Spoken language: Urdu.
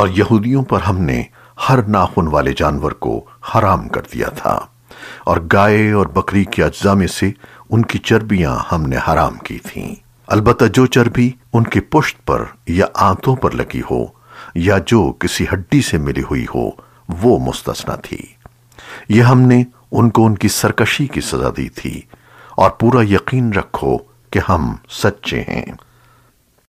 اور یہودیوں پر ہم نے ہر ناخن والے جانور کو حرام کر دیا تھا۔ اور گائے اور بکری کے اجزاء میں سے ان کی چربیاں ہم نے حرام کی تھیں۔ البتہ جو چربی ان کے پشت پر یا آنتوں پر لگی ہو یا جو کسی ہڈی سے ملی ہوئی ہو، وہ مستثنا تھی۔ یہ ہم نے ان کو ان کی سرکشی کی سزا دی تھی۔ اور پورا یقین رکھو کہ ہم سچے ہیں۔